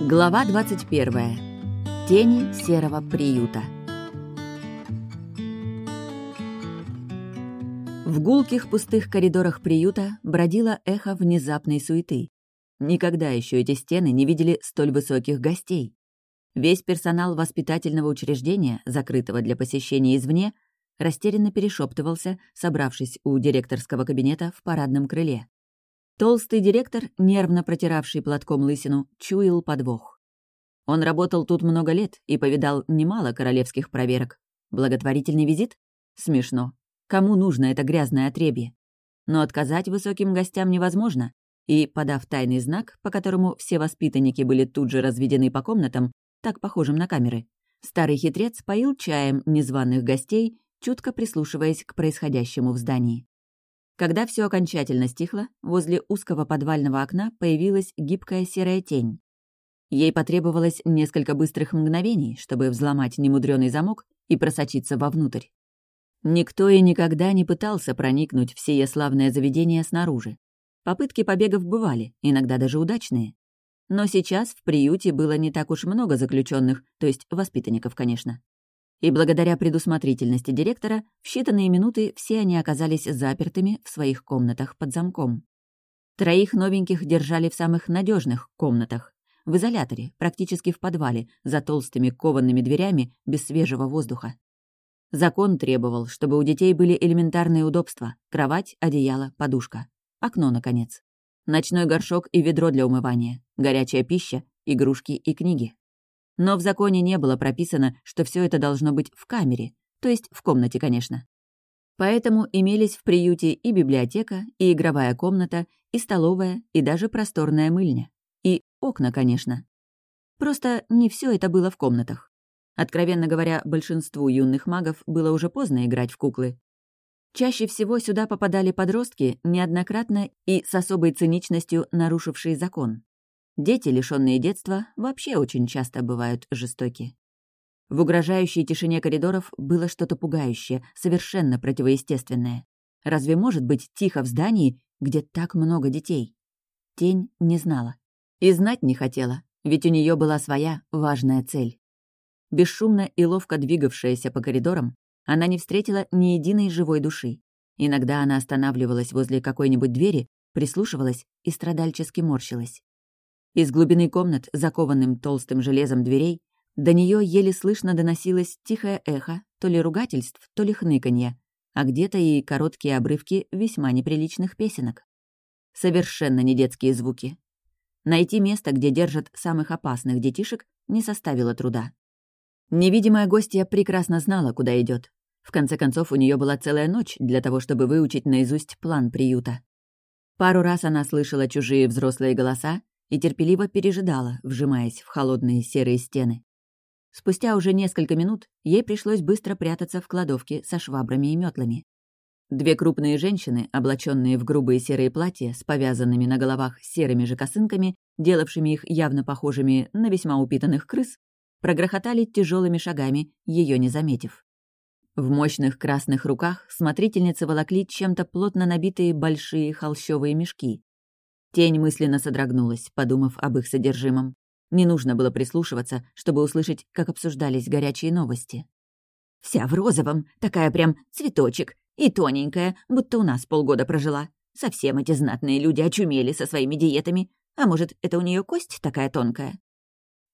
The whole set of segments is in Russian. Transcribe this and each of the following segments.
Глава 21. Тени серого приюта. В гулких пустых коридорах приюта бродило эхо внезапной суеты. Никогда еще эти стены не видели столь высоких гостей. Весь персонал воспитательного учреждения, закрытого для посещения извне, растерянно перешептывался, собравшись у директорского кабинета в парадном крыле. Толстый директор, нервно протиравший платком лысину, чуял подвох. Он работал тут много лет и повидал немало королевских проверок. Благотворительный визит? Смешно. Кому нужно это грязное отребье? Но отказать высоким гостям невозможно, и, подав тайный знак, по которому все воспитанники были тут же разведены по комнатам, так похожим на камеры, старый хитрец поил чаем незваных гостей, чутко прислушиваясь к происходящему в здании. Когда все окончательно стихло, возле узкого подвального окна появилась гибкая серая тень. Ей потребовалось несколько быстрых мгновений, чтобы взломать немудрёный замок и просочиться вовнутрь. Никто и никогда не пытался проникнуть в сие славное заведение снаружи. Попытки побегов бывали, иногда даже удачные. Но сейчас в приюте было не так уж много заключенных, то есть воспитанников, конечно. И благодаря предусмотрительности директора в считанные минуты все они оказались запертыми в своих комнатах под замком. Троих новеньких держали в самых надежных комнатах, в изоляторе, практически в подвале, за толстыми коваными дверями, без свежего воздуха. Закон требовал, чтобы у детей были элементарные удобства — кровать, одеяло, подушка. Окно, наконец. Ночной горшок и ведро для умывания, горячая пища, игрушки и книги. Но в законе не было прописано, что все это должно быть в камере, то есть в комнате, конечно. Поэтому имелись в приюте и библиотека, и игровая комната, и столовая, и даже просторная мыльня. И окна, конечно. Просто не все это было в комнатах. Откровенно говоря, большинству юных магов было уже поздно играть в куклы. Чаще всего сюда попадали подростки, неоднократно и с особой циничностью нарушившие закон. Дети, лишенные детства, вообще очень часто бывают жестоки. В угрожающей тишине коридоров было что-то пугающее, совершенно противоестественное. Разве может быть тихо в здании, где так много детей? Тень не знала. И знать не хотела, ведь у нее была своя важная цель. Бесшумно и ловко двигавшаяся по коридорам, она не встретила ни единой живой души. Иногда она останавливалась возле какой-нибудь двери, прислушивалась и страдальчески морщилась. Из глубины комнат, закованным толстым железом дверей, до нее еле слышно доносилось тихое эхо, то ли ругательств, то ли хныканье, а где-то и короткие обрывки весьма неприличных песенок. Совершенно не детские звуки. Найти место, где держат самых опасных детишек, не составило труда. Невидимая гостья прекрасно знала, куда идет. В конце концов, у нее была целая ночь для того, чтобы выучить наизусть план приюта. Пару раз она слышала чужие взрослые голоса и терпеливо пережидала, вжимаясь в холодные серые стены. Спустя уже несколько минут ей пришлось быстро прятаться в кладовке со швабрами и метлами. Две крупные женщины, облаченные в грубые серые платья с повязанными на головах серыми же косынками, делавшими их явно похожими на весьма упитанных крыс, прогрохотали тяжелыми шагами, ее не заметив. В мощных красных руках смотрительницы волокли чем-то плотно набитые большие холщовые мешки. Тень мысленно содрогнулась, подумав об их содержимом. Не нужно было прислушиваться, чтобы услышать, как обсуждались горячие новости. «Вся в розовом, такая прям цветочек, и тоненькая, будто у нас полгода прожила. Совсем эти знатные люди очумели со своими диетами. А может, это у нее кость такая тонкая?»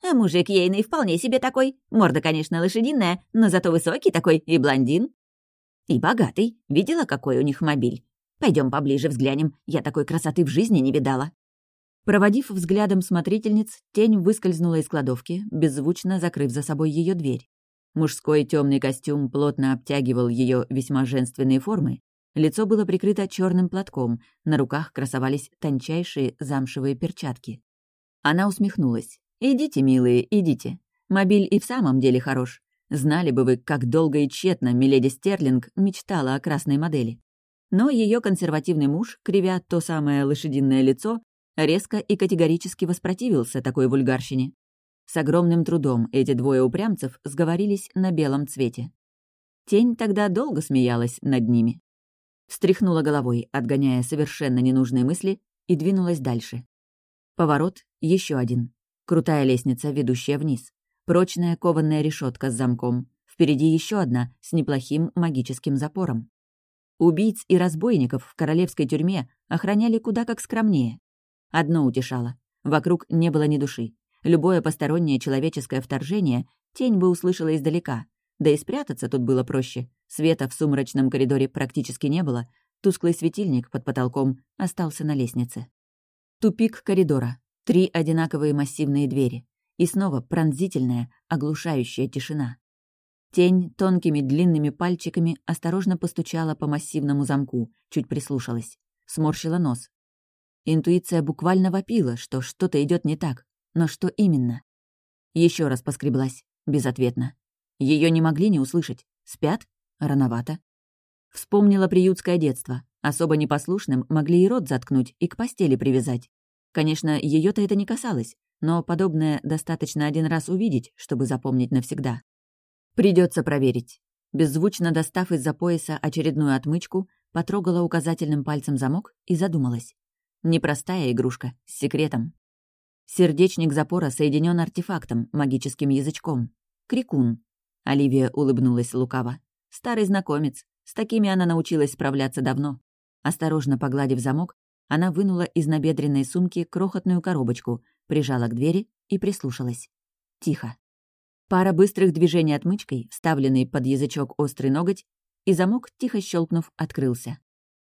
А мужик ейный вполне себе такой. Морда, конечно, лошадиная, но зато высокий такой и блондин. И богатый. Видела, какой у них мобиль? Пойдем поближе взглянем, я такой красоты в жизни не видала». Проводив взглядом смотрительниц, тень выскользнула из кладовки, беззвучно закрыв за собой ее дверь. Мужской темный костюм плотно обтягивал ее весьма женственные формы. Лицо было прикрыто черным платком, на руках красовались тончайшие замшевые перчатки. Она усмехнулась. «Идите, милые, идите. Мобиль и в самом деле хорош. Знали бы вы, как долго и тщетно миледи Стерлинг мечтала о красной модели. Но ее консервативный муж, кривя то самое лошадиное лицо, резко и категорически воспротивился такой вульгарщине. С огромным трудом эти двое упрямцев сговорились на белом цвете. Тень тогда долго смеялась над ними. Встряхнула головой, отгоняя совершенно ненужные мысли, и двинулась дальше. Поворот, еще один. Крутая лестница, ведущая вниз. Прочная кованая решетка с замком. Впереди еще одна, с неплохим магическим запором. Убийц и разбойников в королевской тюрьме охраняли куда как скромнее. Одно утешало. Вокруг не было ни души. Любое постороннее человеческое вторжение тень бы услышала издалека. Да и спрятаться тут было проще. Света в сумрачном коридоре практически не было. Тусклый светильник под потолком остался на лестнице. Тупик коридора. Три одинаковые массивные двери. И снова пронзительная, оглушающая тишина. Тень тонкими длинными пальчиками осторожно постучала по массивному замку, чуть прислушалась. Сморщила нос. Интуиция буквально вопила, что что-то идет не так. Но что именно? Еще раз поскреблась. Безответно. Ее не могли не услышать. Спят? Рановато. Вспомнила приютское детство. Особо непослушным могли и рот заткнуть, и к постели привязать. Конечно, ее то это не касалось, но подобное достаточно один раз увидеть, чтобы запомнить навсегда. Придется проверить. Беззвучно достав из-за пояса очередную отмычку, потрогала указательным пальцем замок и задумалась. Непростая игрушка, с секретом. Сердечник запора соединен артефактом, магическим язычком. Крикун. Оливия улыбнулась лукаво. Старый знакомец. С такими она научилась справляться давно. Осторожно погладив замок, она вынула из набедренной сумки крохотную коробочку, прижала к двери и прислушалась. Тихо. Пара быстрых движений отмычкой, вставленный под язычок острый ноготь, и замок, тихо щелкнув, открылся.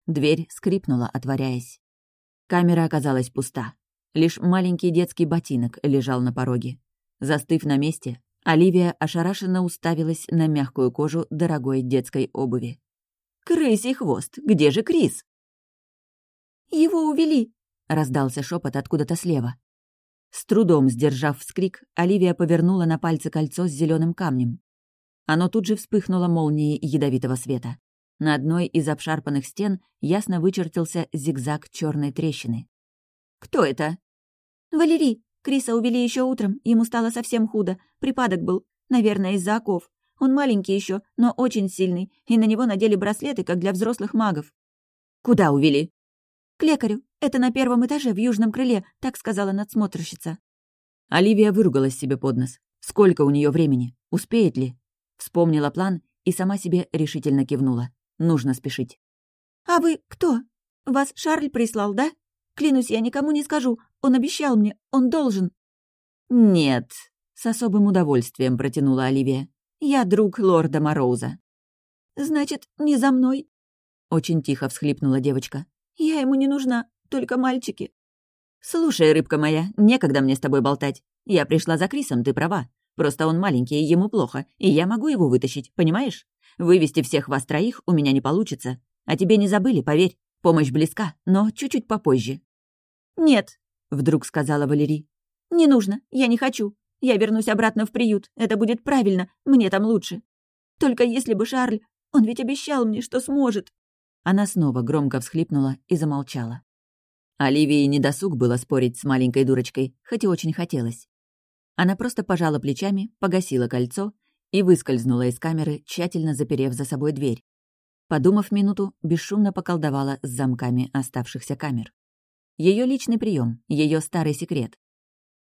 Дверь скрипнула, отворяясь. Камера оказалась пуста. Лишь маленький детский ботинок лежал на пороге. Застыв на месте, Оливия ошарашенно уставилась на мягкую кожу дорогой детской обуви. «Крысий хвост! Где же Крис?» «Его увели!» — раздался шепот откуда-то слева. С трудом сдержав вскрик, Оливия повернула на пальце кольцо с зеленым камнем. Оно тут же вспыхнуло молнией ядовитого света. На одной из обшарпанных стен ясно вычертился зигзаг черной трещины. «Кто это?» «Валерий. Криса убили еще утром, ему стало совсем худо. Припадок был. Наверное, из-за оков. Он маленький еще, но очень сильный, и на него надели браслеты, как для взрослых магов». «Куда увели?» «К лекарю. Это на первом этаже, в южном крыле», — так сказала надсмотрщица. Оливия выругалась себе под нос. Сколько у нее времени? Успеет ли? Вспомнила план и сама себе решительно кивнула. Нужно спешить. «А вы кто? Вас Шарль прислал, да? Клянусь, я никому не скажу. Он обещал мне. Он должен». «Нет», — с особым удовольствием протянула Оливия. «Я друг лорда Мороуза». «Значит, не за мной?» Очень тихо всхлипнула девочка. «Я ему не нужна, только мальчики». «Слушай, рыбка моя, некогда мне с тобой болтать. Я пришла за Крисом, ты права. Просто он маленький, ему плохо, и я могу его вытащить, понимаешь? Вывести всех вас троих у меня не получится. А тебе не забыли, поверь. Помощь близка, но чуть-чуть попозже». «Нет», — вдруг сказала Валерий. «Не нужно, я не хочу. Я вернусь обратно в приют. Это будет правильно, мне там лучше. Только если бы Шарль... Он ведь обещал мне, что сможет. Она снова громко всхлипнула и замолчала. Оливии недосуг было спорить с маленькой дурочкой, хоть и очень хотелось. Она просто пожала плечами, погасила кольцо и выскользнула из камеры, тщательно заперев за собой дверь. Подумав минуту, бесшумно поколдовала с замками оставшихся камер. Ее личный прием, ее старый секрет.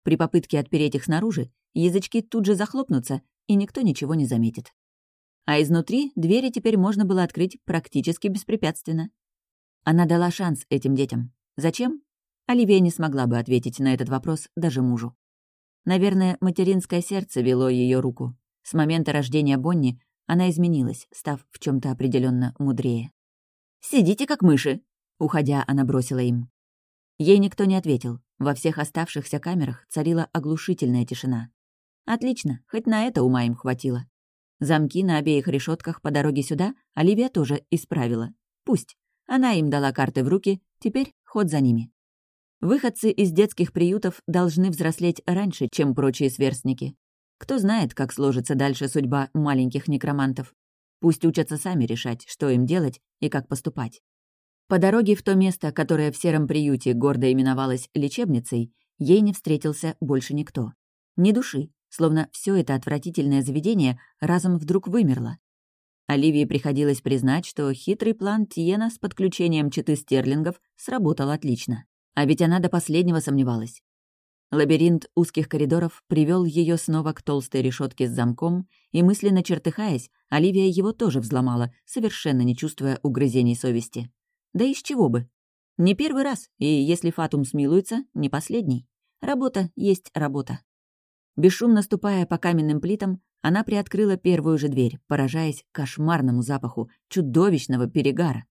При попытке отпереть их снаружи, язычки тут же захлопнутся, и никто ничего не заметит. А изнутри двери теперь можно было открыть практически беспрепятственно. Она дала шанс этим детям. Зачем? Оливия не смогла бы ответить на этот вопрос даже мужу. Наверное, материнское сердце вело ее руку. С момента рождения Бонни она изменилась, став в чем то определенно мудрее. «Сидите как мыши!» Уходя, она бросила им. Ей никто не ответил. Во всех оставшихся камерах царила оглушительная тишина. Отлично, хоть на это ума им хватило. Замки на обеих решетках по дороге сюда Оливия тоже исправила. Пусть. Она им дала карты в руки, теперь ход за ними. Выходцы из детских приютов должны взрослеть раньше, чем прочие сверстники. Кто знает, как сложится дальше судьба маленьких некромантов. Пусть учатся сами решать, что им делать и как поступать. По дороге в то место, которое в сером приюте гордо именовалось лечебницей, ей не встретился больше никто. Ни души, словно все это отвратительное заведение разом вдруг вымерло. Оливии приходилось признать, что хитрый план Тиена с подключением читы стерлингов сработал отлично. А ведь она до последнего сомневалась. Лабиринт узких коридоров привел ее снова к толстой решетке с замком, и мысленно чертыхаясь, Оливия его тоже взломала, совершенно не чувствуя угрызений совести. Да из чего бы? Не первый раз, и если Фатум смилуется, не последний. Работа есть работа. Бесшумно ступая по каменным плитам, она приоткрыла первую же дверь, поражаясь кошмарному запаху чудовищного перегара.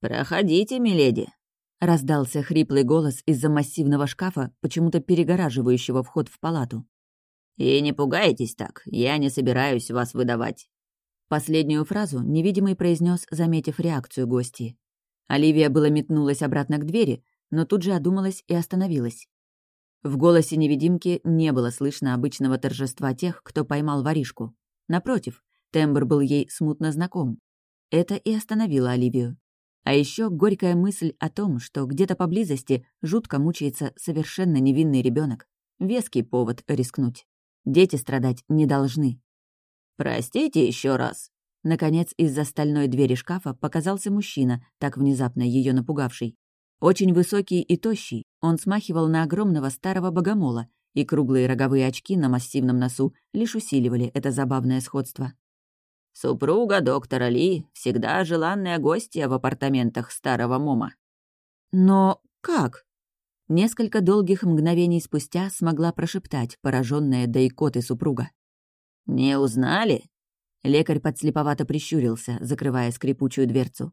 «Проходите, миледи!» — раздался хриплый голос из-за массивного шкафа, почему-то перегораживающего вход в палату. «И не пугайтесь так, я не собираюсь вас выдавать». Последнюю фразу невидимый произнес, заметив реакцию гости. Оливия было метнулась обратно к двери, но тут же одумалась и остановилась. В голосе невидимки не было слышно обычного торжества тех, кто поймал воришку. Напротив, тембр был ей смутно знаком. Это и остановило Оливию. А еще горькая мысль о том, что где-то поблизости жутко мучается совершенно невинный ребенок. Веский повод рискнуть. Дети страдать не должны. «Простите еще раз», Наконец, из-за стальной двери шкафа показался мужчина, так внезапно ее напугавший. Очень высокий и тощий, он смахивал на огромного старого богомола, и круглые роговые очки на массивном носу лишь усиливали это забавное сходство. «Супруга доктора Ли всегда желанная гостья в апартаментах старого Мома». «Но как?» Несколько долгих мгновений спустя смогла прошептать пораженная да икоты супруга. «Не узнали?» Лекарь подслеповато прищурился, закрывая скрипучую дверцу.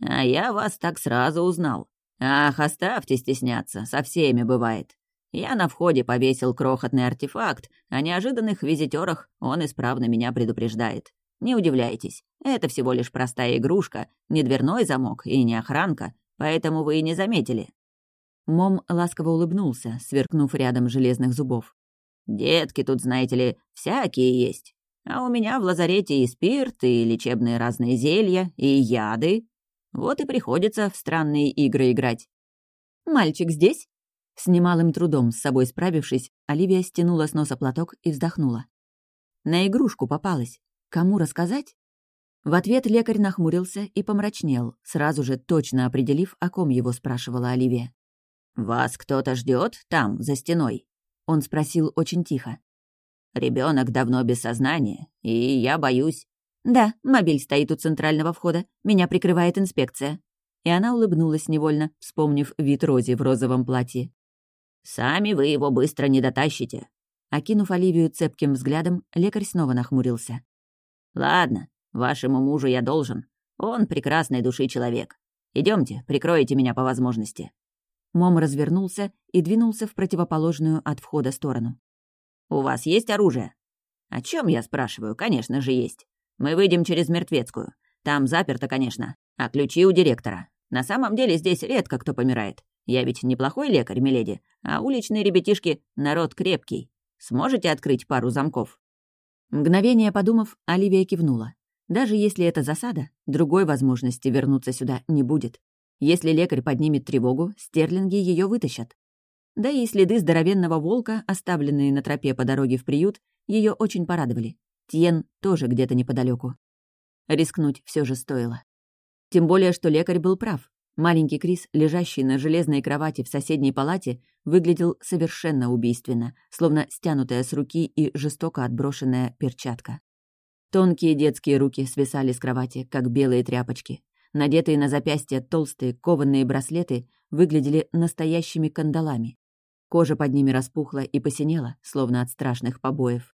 «А я вас так сразу узнал. Ах, оставьте стесняться, со всеми бывает. Я на входе повесил крохотный артефакт, о неожиданных визитерах он исправно меня предупреждает. Не удивляйтесь, это всего лишь простая игрушка, не дверной замок и не охранка, поэтому вы и не заметили». Мом ласково улыбнулся, сверкнув рядом железных зубов. «Детки тут, знаете ли, всякие есть. А у меня в лазарете и спирт, и лечебные разные зелья, и яды. Вот и приходится в странные игры играть. «Мальчик здесь?» С немалым трудом с собой справившись, Оливия стянула с носа платок и вздохнула. На игрушку попалась. Кому рассказать? В ответ лекарь нахмурился и помрачнел, сразу же точно определив, о ком его спрашивала Оливия. «Вас кто-то ждет там, за стеной?» Он спросил очень тихо. Ребенок давно без сознания, и я боюсь». «Да, мобиль стоит у центрального входа. Меня прикрывает инспекция». И она улыбнулась невольно, вспомнив вид Рози в розовом платье. «Сами вы его быстро не дотащите». Окинув Оливию цепким взглядом, лекарь снова нахмурился. «Ладно, вашему мужу я должен. Он прекрасной души человек. Идемте, прикройте меня по возможности». Мом развернулся и двинулся в противоположную от входа сторону. «У вас есть оружие?» «О чем я спрашиваю? Конечно же, есть. Мы выйдем через Мертвецкую. Там заперто, конечно. А ключи у директора. На самом деле здесь редко кто помирает. Я ведь неплохой лекарь, миледи, а уличные ребятишки — народ крепкий. Сможете открыть пару замков?» Мгновение подумав, Оливия кивнула. Даже если это засада, другой возможности вернуться сюда не будет. Если лекарь поднимет тревогу, стерлинги ее вытащат. Да и следы здоровенного волка, оставленные на тропе по дороге в приют, ее очень порадовали. Тьен тоже где-то неподалеку. Рискнуть все же стоило. Тем более, что лекарь был прав. Маленький Крис, лежащий на железной кровати в соседней палате, выглядел совершенно убийственно, словно стянутая с руки и жестоко отброшенная перчатка. Тонкие детские руки свисали с кровати, как белые тряпочки. Надетые на запястья толстые кованные браслеты выглядели настоящими кандалами. Кожа под ними распухла и посинела, словно от страшных побоев.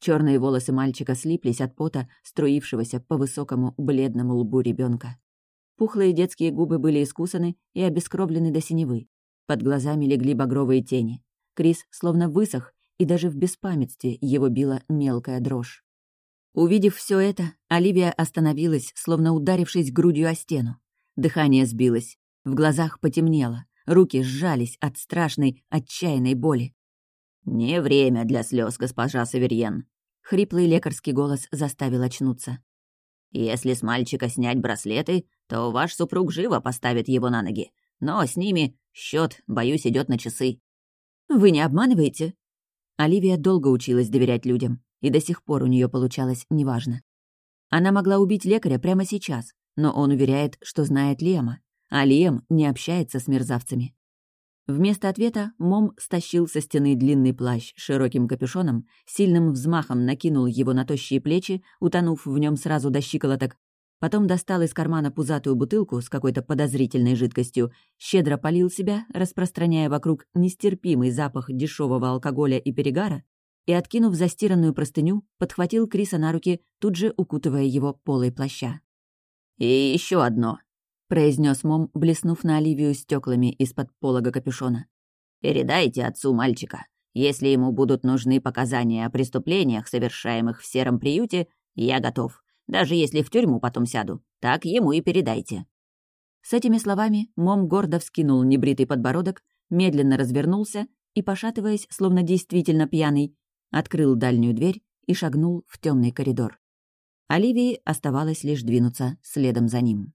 Черные волосы мальчика слиплись от пота, струившегося по высокому бледному лбу ребенка. Пухлые детские губы были искусаны и обескровлены до синевы. Под глазами легли багровые тени. Крис словно высох, и даже в беспамятстве его била мелкая дрожь. Увидев все это, Оливия остановилась, словно ударившись грудью о стену. Дыхание сбилось, в глазах потемнело. Руки сжались от страшной, отчаянной боли. «Не время для слез, госпожа Саверьен», — хриплый лекарский голос заставил очнуться. «Если с мальчика снять браслеты, то ваш супруг живо поставит его на ноги. Но с ними счет, боюсь, идет на часы». «Вы не обманываете?» Оливия долго училась доверять людям, и до сих пор у нее получалось неважно. Она могла убить лекаря прямо сейчас, но он уверяет, что знает Лема, а Лиэм не общается с мерзавцами. Вместо ответа Мом стащил со стены длинный плащ с широким капюшоном, сильным взмахом накинул его на тощие плечи, утонув в нем сразу до щиколоток, потом достал из кармана пузатую бутылку с какой-то подозрительной жидкостью, щедро полил себя, распространяя вокруг нестерпимый запах дешевого алкоголя и перегара, и, откинув застиранную простыню, подхватил Криса на руки, тут же укутывая его полой плаща. «И еще одно», — произнес Мом, блеснув на Оливию стеклами из-под полога капюшона. «Передайте отцу мальчика. Если ему будут нужны показания о преступлениях, совершаемых в сером приюте, я готов. Даже если в тюрьму потом сяду, так ему и передайте». С этими словами Мом гордо вскинул небритый подбородок, медленно развернулся и, пошатываясь, словно действительно пьяный, открыл дальнюю дверь и шагнул в темный коридор. Оливии оставалось лишь двинуться следом за ним.